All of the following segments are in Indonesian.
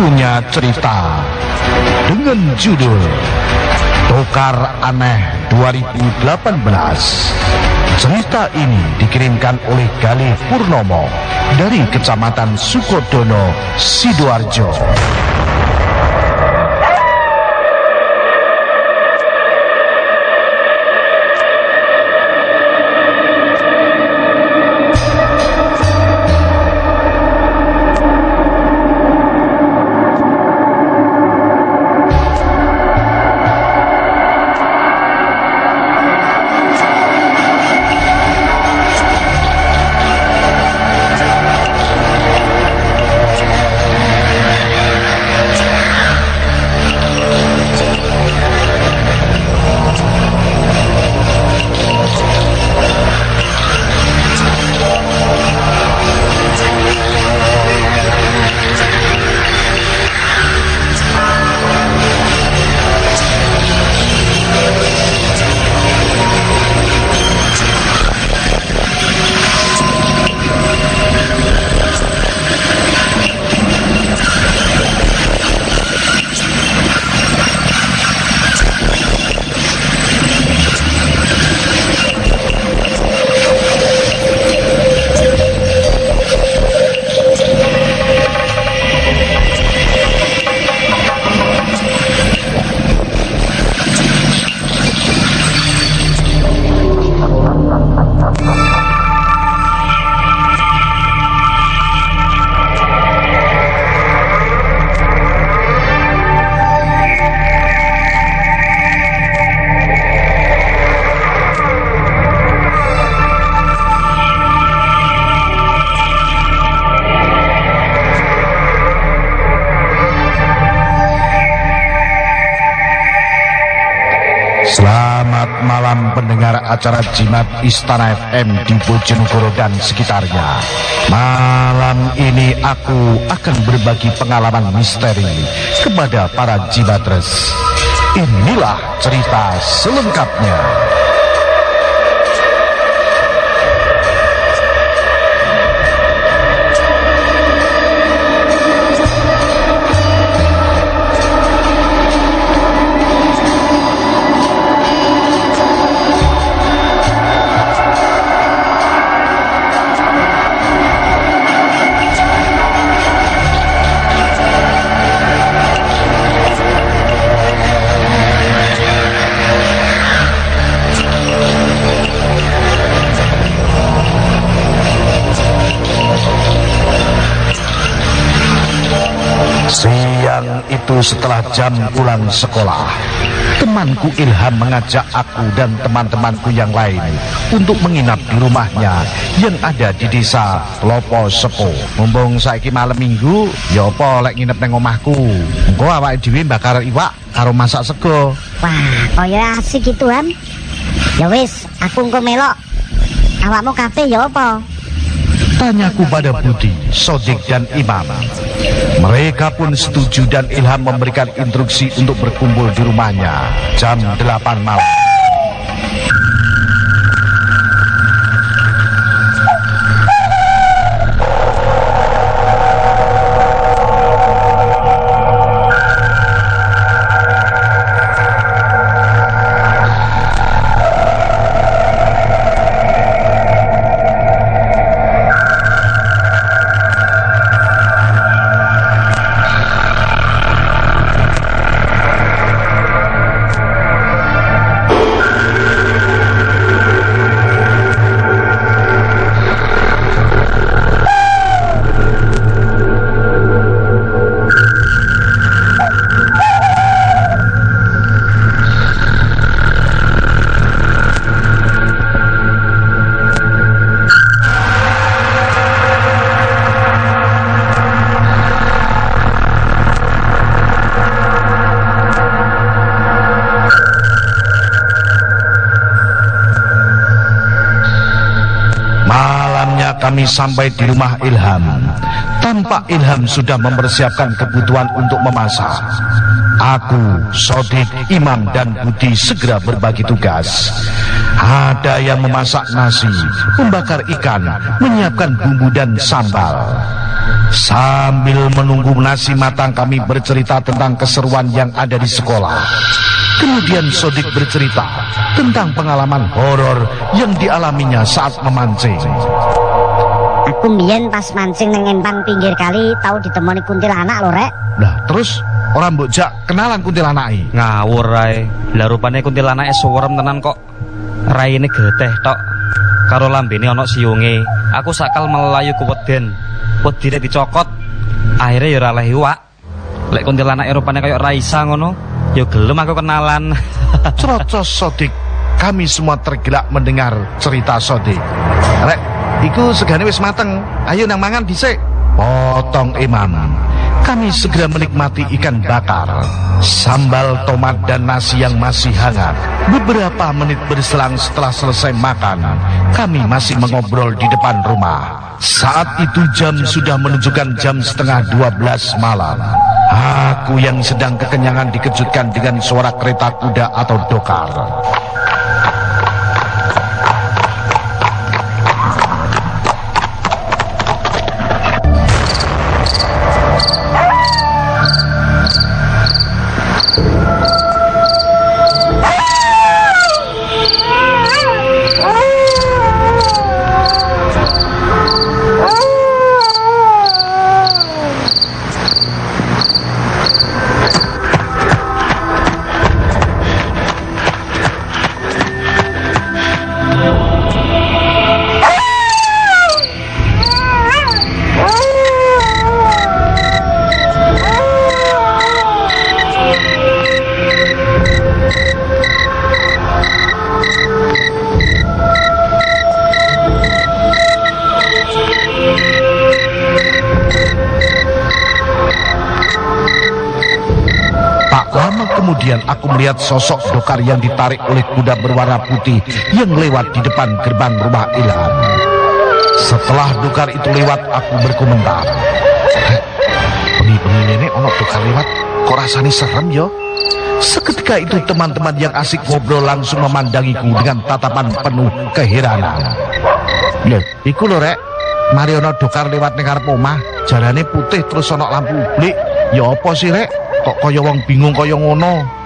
punya cerita dengan judul Tokar Aneh 2018. Cerita ini dikirimkan oleh Galih Purnomo dari Kecamatan Sukodono, Sidoarjo. Acara Jimat Istana FM di Bojonegoro dan sekitarnya. Malam ini aku akan berbagi pengalaman misteri kepada para jimatres. Inilah cerita selengkapnya. Setelah jam pulang sekolah, temanku Ilham mengajak aku dan teman-temanku yang lain untuk menginap di rumahnya yang ada di desa Lopo Sepo. Mumpung saiki malam minggu, ya apa lek nginep nang omahku. Engko awake dhewe bakar iwak karo masak sego. Wah, kaya asik gitu Han. Ya wis, aku engko melok. Awakmu kabeh ya apa? Tanyaku pada Budi, Sodik dan Imam. Mereka pun setuju dan Ilham memberikan instruksi untuk berkumpul di rumahnya jam 8 malam. Kami sampai di rumah Ilham. Tanpa Ilham sudah mempersiapkan kebutuhan untuk memasak. Aku, Sodik, Imam, dan Budi segera berbagi tugas. Ada yang memasak nasi, membakar ikan, menyiapkan bumbu dan sambal. Sambil menunggu nasi matang kami bercerita tentang keseruan yang ada di sekolah. Kemudian Sodik bercerita tentang pengalaman horor yang dialaminya saat memancing. Aku mbiyen pas mancing nang empang pinggir kali tahu ditemoni kuntilanak lho, Rek. Lah terus orang bocah kenalan kuntilanai. Ngawur rai. Lah rupane kuntilanake suwerem tenan kok. Raine geteh tok. Karo lambene ana siunge. Aku sakal melayu ku weden. Wedine dicokot. Akhirnya ya ora leh iwak. Lek kuntilanake rupane kaya Raisa ngono, ya gelem aku kenalan. Cerocos Sodik, kami semua tergelak mendengar cerita Sodik. Rek, iku segane wis mateng. Ayo nang mangan dhisik. Potong Imam. Kami segera menikmati ikan bakar, sambal tomat dan nasi yang masih hangat. Beberapa menit berselang setelah selesai makan, kami masih mengobrol di depan rumah. Saat itu jam sudah menunjukkan jam setengah 12 malam. Aku yang sedang kekenyangan dikejutkan dengan suara kereta kuda atau dokar. Melihat sosok dokar yang ditarik oleh kuda berwarna putih yang lewat di depan gerbang rumah Ilham. Setelah dokar itu lewat, aku berkomentar. "Rek, Bengi-bengi ini ono dokar lewat, kok rasanya serem yo? Seketika itu teman-teman yang asik ngobrol langsung memandangiku dengan tatapan penuh keheranan. Loh, iku lho rek, mari ono dokar lewat ning ngarep omah, jarane putih terus ono lampu ublik. Ya apa sih rek? Kok kaya wong bingung kaya ngono?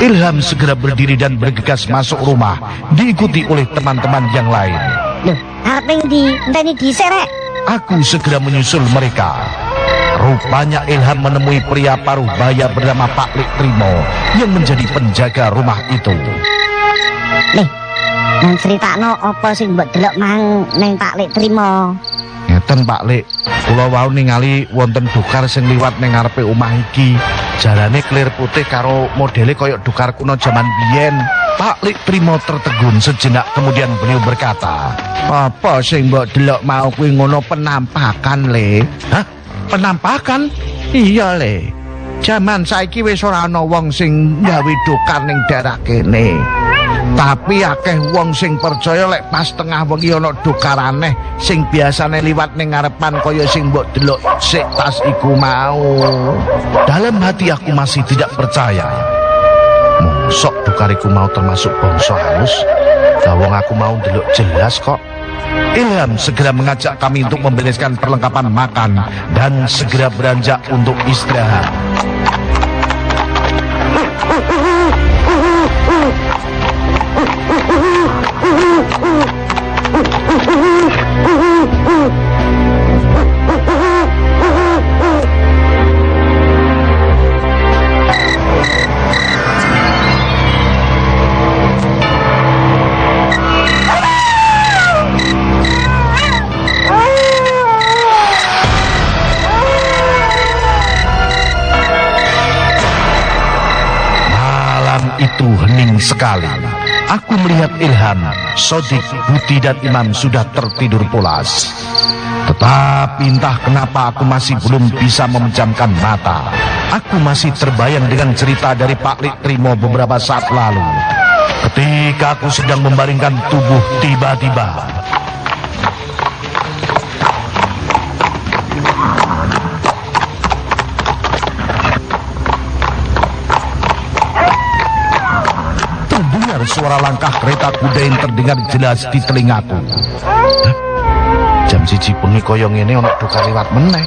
Ilham segera berdiri dan bergegas masuk rumah, diikuti oleh teman-teman yang lain. Loh, arep ning ndi? Enteni dhisik, Rek. Aku segera menyusul mereka. Rupanya Ilham menemui pria paruh baya bernama Pak Lik Trimo yang menjadi penjaga rumah itu. Nih, nang critakno apa sing mbok delok mang ning Pak Lek Trimo? Ngeten Pak Lik, kula wau ningali wonten dokar sing liwat ning ngarepe omah iki. Jalane klir putih karo modele kaya dokar kuno zaman biyen. Pak Lik Trimo tertegun sejenak kemudian beliau berkata, "Apa sing mbok delok mau kuwi ngono penampakan, Le?" Hah? Penampakan? Iya, Le. Zaman saiki wis ora ana wong sing gawe dokar ning daerah kene. Tapi akeh wong sing percaya lek pas tengah wengi ana dokar aneh sing biasane liwat ning ngarepan kaya sing mbok delok sik tas iku mau. Dalam hati aku masih tidak percaya. Mosok dokariku mau termasuk bangsa halus? Lah wong aku mau delok jelas kok. Ilham segera mengajak kami untuk membereskan perlengkapan makan dan segera beranjak untuk istirahat. Itu hening sekali. Aku melihat Ilham, Sodik, Buti dan Imam sudah tertidur pulas. Tetapi entah kenapa aku masih belum bisa memejamkan mata. Aku masih terbayang dengan cerita dari Pak Lik Trimo beberapa saat lalu. Ketika aku sedang membaringkan tubuh tiba-tiba. Terdengar suara langkah kereta kuda yang terdengar jelas di telingaku. Jam siji bengi koyong ini ono duka lewat meneh.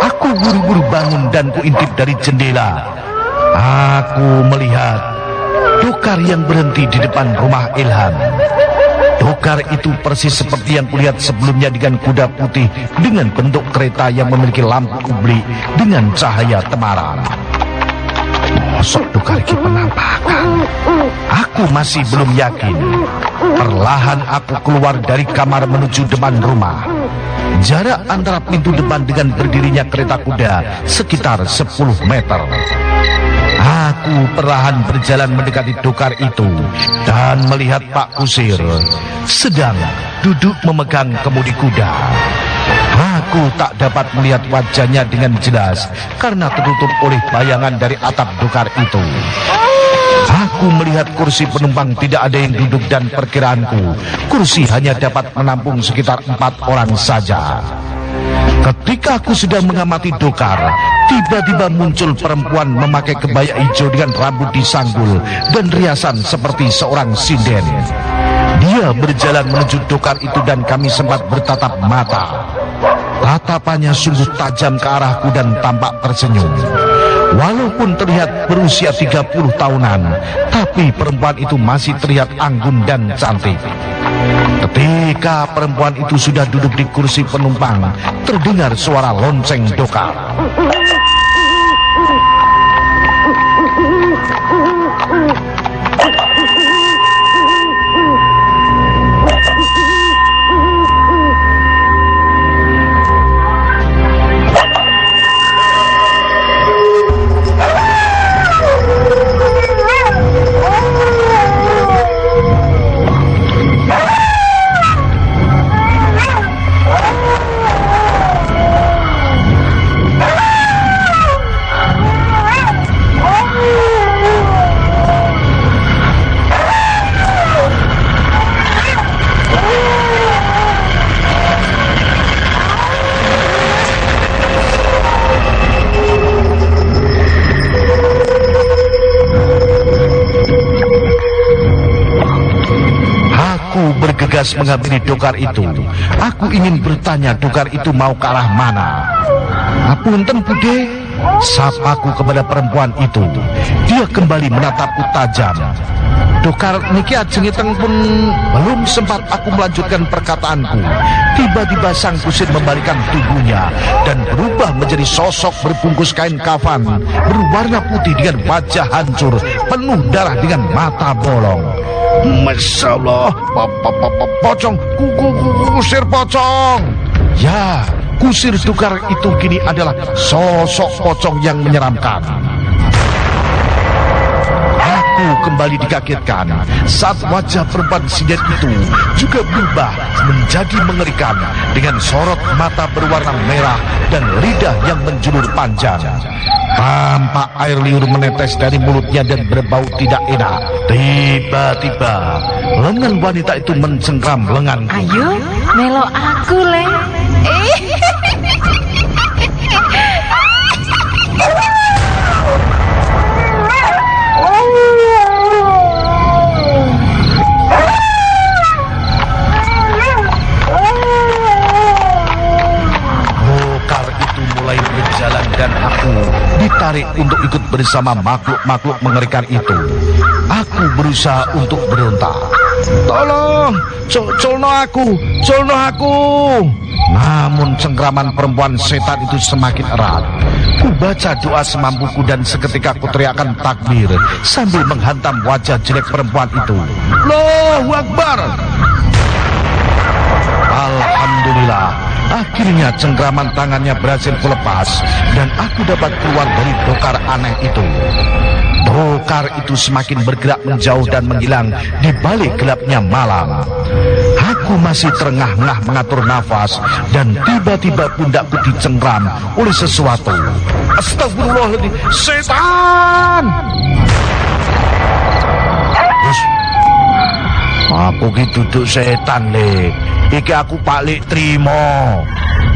Aku buru-buru bangun dan kuintip dari jendela. Aku melihat Dokar yang berhenti di depan rumah Ilham. Dokar itu persis seperti yang kulihat sebelumnya dengan kuda putih dengan bentuk kereta yang memiliki lampu kubli dengan cahaya temaram. Mosok Dokar ini penampakan. Aku masih belum yakin. Perlahan aku keluar dari kamar menuju depan rumah. Jarak antara pintu depan dengan berdirinya kereta kuda sekitar 10 meter. Aku perlahan berjalan mendekati dokar itu dan melihat Pak Kusir sedang duduk memegang kemudi kuda. Aku tak dapat melihat wajahnya dengan jelas karena tertutup oleh bayangan dari atap dokar itu. Aku melihat kursi penumpang tidak ada yang duduk dan perkiraanku kursi hanya dapat menampung sekitar empat orang saja. Ketika aku sedang mengamati dokar, tiba-tiba muncul perempuan memakai kebaya hijau dengan rambut disanggul dan riasan seperti seorang sinden. Dia berjalan menuju dokar itu dan kami sempat bertatap mata. Tatapannya sungguh tajam ke arahku dan tampak tersenyum. Walaupun terlihat berusia 30 tahunan, tapi perempuan itu masih terlihat anggun dan cantik. Ketika perempuan itu sudah duduk di kursi penumpang, terdengar suara lonceng dokar. Bergegas menghampiri dokar itu. Aku ingin bertanya dokar itu mau ke arah mana. Apunten bude, sapaku kepada perempuan itu. Dia kembali menatapku tajam. Dokar niki ajeng iteng pun belum sempat aku melanjutkan perkataanku. Tiba-tiba sang kusir membalikan tubuhnya dan berubah menjadi sosok berbungkus kain kafan berwarna putih dengan wajah hancur, penuh darah dengan mata bolong. Masya Allah, po- po- po- po- pocong, ku- ku- ku- kusir pocong. Ya, kusir tukar itu kini adalah sosok pocong yang menyeramkan. Aku kembali dikagetkan saat wajah perempuan sinden itu juga berubah menjadi mengerikan dengan sorot mata berwarna merah dan lidah yang menjulur panjang. Tampak air liur menetes dari mulutnya dan berbau tidak enak. Tiba-tiba, lengan wanita itu mencengkram lenganku. Ayo, melo aku le. bersama makhluk-makhluk mengerikan itu. Aku berusaha untuk berontak. Tolong, cul- culno aku, culno aku. Namun cengkraman perempuan setan itu semakin erat. Ku baca doa semampuku dan seketika ku teriakan takbir sambil menghantam wajah jelek perempuan itu. Allahu Akbar! Alhamdulillah, akhirnya cengkraman tangannya berhasil kulepas dan aku dapat keluar dari dokar aneh itu. Dokar itu semakin bergerak menjauh dan menghilang di balik gelapnya malam. Aku masih terengah-engah mengatur nafas dan tiba-tiba pundakku dicengkram oleh sesuatu. Astagfirullahaladzim, setan! Terus, Aku ki duduk setan le. Iki aku Pak Lik Trimo.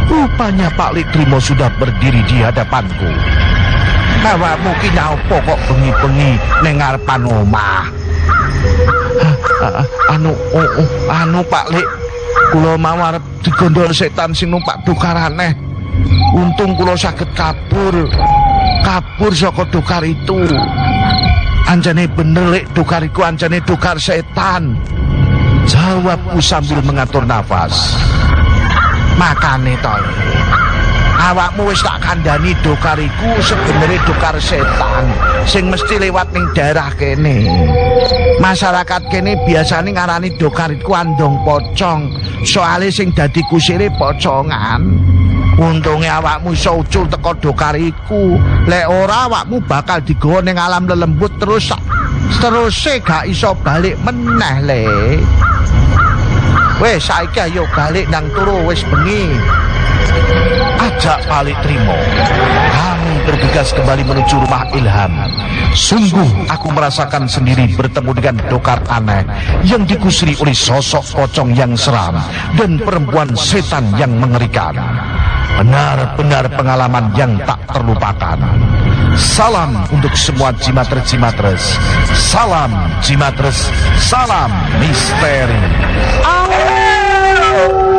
Rupanya Pak Lik Trimo sudah berdiri di hadapanku. Awakmu ki nyapa kok bengi-bengi ning ngarepan omah? Ah, anu oh, oh, anu Pak kula mau arep digondol setan sing numpak dokar aneh untung kula saged kabur kabur saka dokar itu anjane bener lek dokar iku anjane dokar setan jawabku sambil mengatur nafas. Makane to awakmu wis tak kandhani dokariku sebenarnya dokar setan sing mesti lewat ning daerah kene. Masyarakat kene biasanya ngarani dokar iku andong pocong soalnya sing dadi kusire pocongan. Untungnya awakmu iso ucul teko dokar iku lek ora awakmu bakal digawa ning alam lelembut terus terus gak iso balik meneh le wes saiki ayo balik nang turu wis bengi ajak balik Trimo. Kami bergegas kembali menuju rumah Ilham. Sungguh aku merasakan sendiri bertemu dengan dokar aneh yang dikusuri oleh sosok pocong yang seram dan perempuan setan yang mengerikan. Benar-benar pengalaman yang tak terlupakan. Salam untuk semua jimatres-jimatres. Salam jimatres, salam misteri. Au!